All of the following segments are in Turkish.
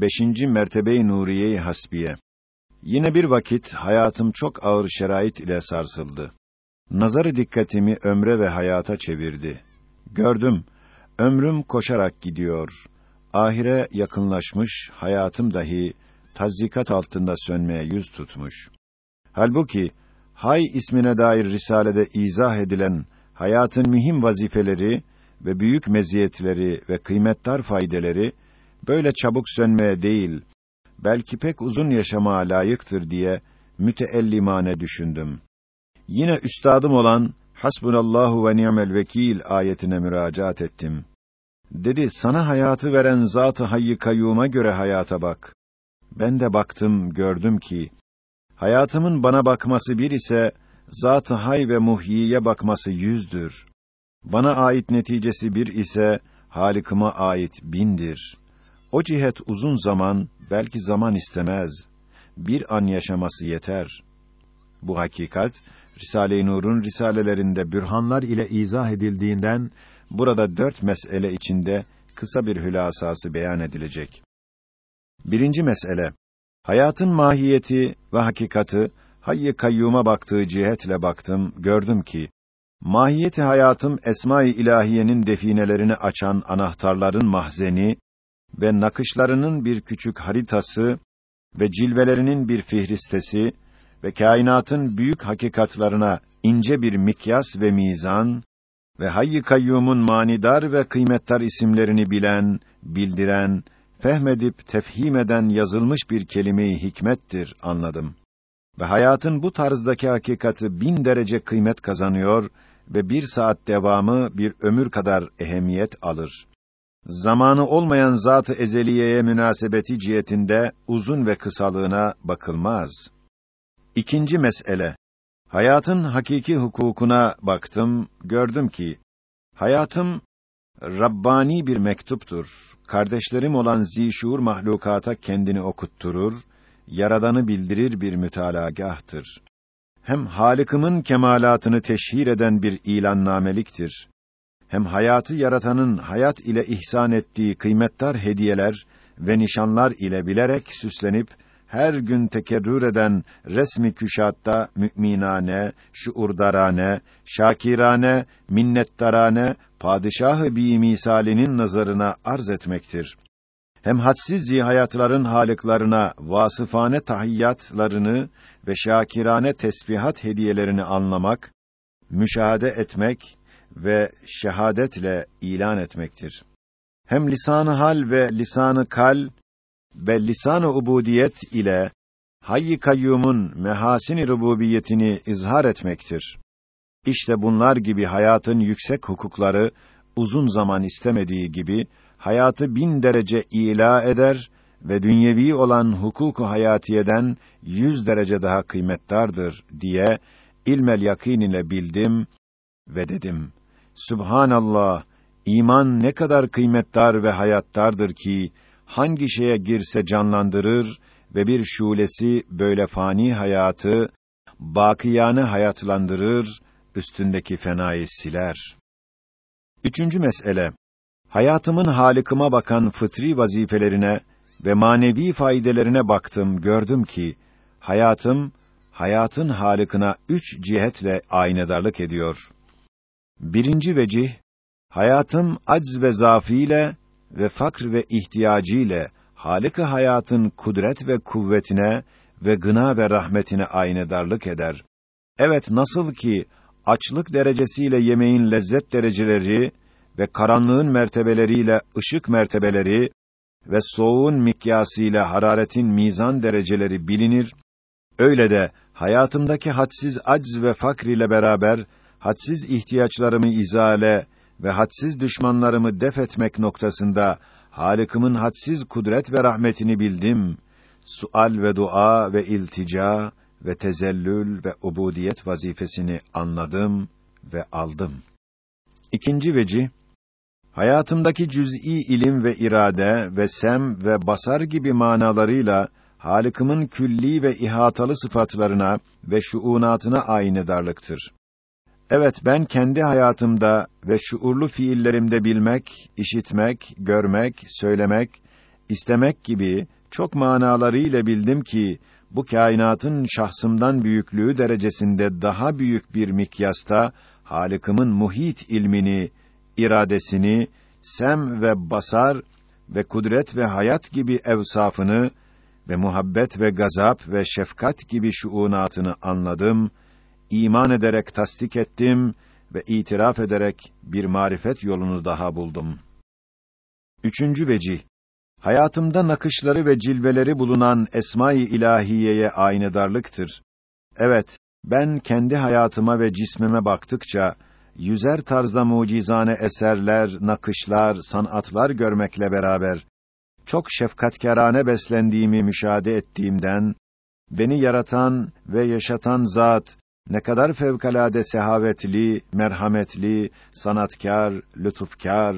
5. mertebe-i hasbiye. Yine bir vakit hayatım çok ağır şerait ile sarsıldı. Nazarı dikkatimi ömre ve hayata çevirdi. Gördüm, ömrüm koşarak gidiyor. Ahire yakınlaşmış, hayatım dahi tazzikat altında sönmeye yüz tutmuş. Halbuki Hay ismine dair risalede izah edilen hayatın mühim vazifeleri ve büyük meziyetleri ve kıymetdar faydeleri böyle çabuk sönmeye değil, belki pek uzun yaşamaya layıktır diye müteellimane düşündüm. Yine üstadım olan Hasbunallahu ve ni'mel vekil ayetine müracaat ettim. Dedi, sana hayatı veren Zat-ı Hayy Kayyum'a göre hayata bak. Ben de baktım, gördüm ki, hayatımın bana bakması bir ise, Zat-ı Hay ve Muhyi'ye bakması yüzdür. Bana ait neticesi bir ise, Halikıma ait bindir. O cihet uzun zaman, belki zaman istemez. Bir an yaşaması yeter. Bu hakikat, Risale-i Nur'un risalelerinde bürhanlar ile izah edildiğinden, burada dört mesele içinde kısa bir hülasası beyan edilecek. Birinci mesele, hayatın mahiyeti ve hakikati, hayy kayyuma baktığı cihetle baktım, gördüm ki, mahiyeti hayatım esma-i ilahiyenin definelerini açan anahtarların mahzeni ve nakışlarının bir küçük haritası ve cilvelerinin bir fihristesi ve kainatın büyük hakikatlarına ince bir mikyas ve mizan ve Hayy-i Kayyum'un manidar ve kıymetdar isimlerini bilen, bildiren, fehmedip tefhim eden yazılmış bir kelime-i hikmettir anladım. Ve hayatın bu tarzdaki hakikati bin derece kıymet kazanıyor ve bir saat devamı bir ömür kadar ehemmiyet alır. Zamanı olmayan zat-ı ezeliyeye münasebeti cihetinde uzun ve kısalığına bakılmaz. İkinci mesele. Hayatın hakiki hukukuna baktım, gördüm ki hayatım Rabbani bir mektuptur. Kardeşlerim olan zişur mahlukata kendini okutturur, yaradanı bildirir bir mütalagahtır. Hem Halık'ımın kemalatını teşhir eden bir ilannameliktir. Hem hayatı yaratanın hayat ile ihsan ettiği kıymetdar hediyeler ve nişanlar ile bilerek süslenip her gün tekerrür eden resmi küşatta müminane, şuurdarane, şakirane, minnettarane padişahı bi misalinin nazarına arz etmektir. Hem hadsiz zihayatların halıklarına vasıfane tahiyyatlarını ve şakirane tesbihat hediyelerini anlamak, müşahede etmek ve şehadetle ilan etmektir. Hem lisan hal ve lisanı kal ve lisan-ı ubudiyet ile Hayy-i Kayyum'un mehasin-i rububiyetini izhar etmektir. İşte bunlar gibi hayatın yüksek hukukları uzun zaman istemediği gibi hayatı bin derece ila eder ve dünyevi olan hukuku hayatiyeden yüz derece daha kıymettardır diye ilmel yakin ile bildim ve dedim. Subhanallah, iman ne kadar kıymetdar ve hayattardır ki hangi şeye girse canlandırır ve bir şulesi böyle fani hayatı bakiyane hayatlandırır, üstündeki fenayı siler. Üçüncü mesele. Hayatımın halikıma bakan fıtri vazifelerine ve manevi faydelerine baktım, gördüm ki hayatım hayatın halikına üç cihetle aynedarlık ediyor. Birinci vecih hayatım acz ve zafiyle ve fakr ve ihtiyacı ile Halık-ı hayatın kudret ve kuvvetine ve gına ve rahmetine aynedarlık eder. Evet nasıl ki açlık derecesiyle yemeğin lezzet dereceleri ve karanlığın mertebeleriyle ışık mertebeleri ve soğuğun mikyasıyla hararetin mizan dereceleri bilinir, öyle de hayatımdaki hadsiz acz ve fakr ile beraber hadsiz ihtiyaçlarımı izale ve hadsiz düşmanlarımı def etmek noktasında Halık'ımın hadsiz kudret ve rahmetini bildim. Sual ve dua ve iltica ve tezellül ve ubudiyet vazifesini anladım ve aldım. İkinci veci hayatımdaki cüz'i ilim ve irade ve sem ve basar gibi manalarıyla Halık'ımın külli ve ihatalı sıfatlarına ve şuunatına aynedarlıktır. Evet ben kendi hayatımda ve şuurlu fiillerimde bilmek, işitmek, görmek, söylemek, İstemek gibi çok manalarıyla bildim ki bu kainatın şahsımdan büyüklüğü derecesinde daha büyük bir mikyasta Halık'ımın muhit ilmini, iradesini, sem ve basar ve kudret ve hayat gibi evsafını ve muhabbet ve gazap ve şefkat gibi şuunatını anladım, iman ederek tasdik ettim ve itiraf ederek bir marifet yolunu daha buldum. Üçüncü vecih hayatımda nakışları ve cilveleri bulunan esma-i ilahiyeye aynedarlıktır. Evet, ben kendi hayatıma ve cismime baktıkça yüzer tarzda mucizane eserler, nakışlar, sanatlar görmekle beraber çok şefkatkârane beslendiğimi müşahede ettiğimden beni yaratan ve yaşatan zat ne kadar fevkalade sehavetli, merhametli, sanatkar, lütufkar,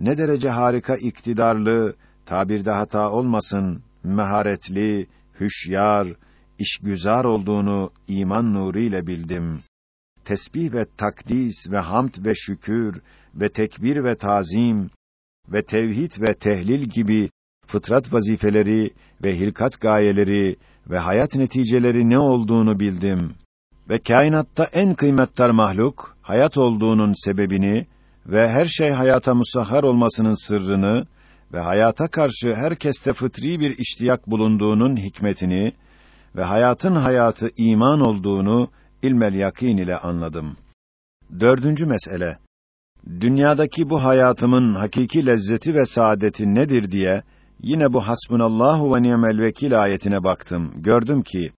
ne derece harika iktidarlı, tabirde hata olmasın, meharetli, hüşyar, işgüzar olduğunu iman nuru ile bildim. Tesbih ve takdis ve hamd ve şükür ve tekbir ve tazim ve tevhid ve tehlil gibi fıtrat vazifeleri ve hilkat gayeleri ve hayat neticeleri ne olduğunu bildim. Ve kainatta en kıymetli mahluk, hayat olduğunun sebebini ve her şey hayata musahhar olmasının sırrını ve hayata karşı herkeste fıtri bir iştiyak bulunduğunun hikmetini ve hayatın hayatı iman olduğunu ilmel yakin ile anladım. Dördüncü mesele. Dünyadaki bu hayatımın hakiki lezzeti ve saadeti nedir diye yine bu hasbunallahu ve ni'mel vekil ayetine baktım. Gördüm ki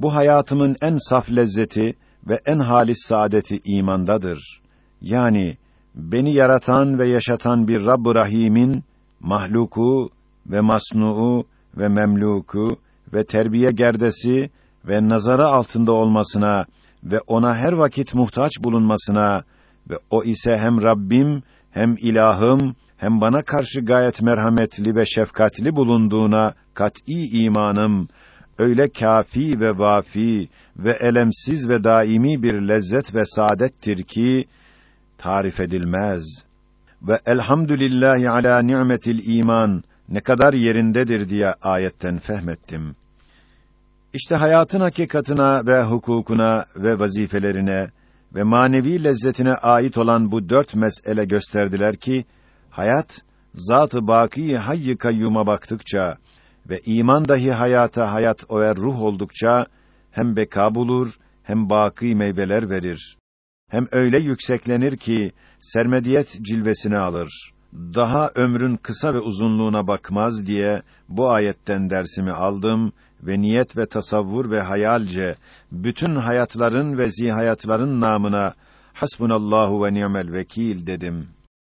bu hayatımın en saf lezzeti ve en halis saadeti imandadır. Yani beni yaratan ve yaşatan bir Rabb-ı Rahim'in mahluku ve masnuu ve memluku ve terbiye gerdesi ve nazara altında olmasına ve ona her vakit muhtaç bulunmasına ve o ise hem Rabbim hem ilahım hem bana karşı gayet merhametli ve şefkatli bulunduğuna kat'î imanım öyle kafi ve vafi ve elemsiz ve daimi bir lezzet ve saadettir ki tarif edilmez ve elhamdülillahi ala ni'metil iman ne kadar yerindedir diye ayetten fehmettim. İşte hayatın hakikatına ve hukukuna ve vazifelerine ve manevi lezzetine ait olan bu dört mesele gösterdiler ki hayat zat-ı baki hayy kayyuma baktıkça ve iman dahi hayata hayat o er ruh oldukça hem beka bulur hem baki meyveler verir. Hem öyle yükseklenir ki sermediyet cilvesini alır. Daha ömrün kısa ve uzunluğuna bakmaz diye bu ayetten dersimi aldım ve niyet ve tasavvur ve hayalce bütün hayatların ve zihayatların namına hasbunallahu ve ni'mel vekil dedim.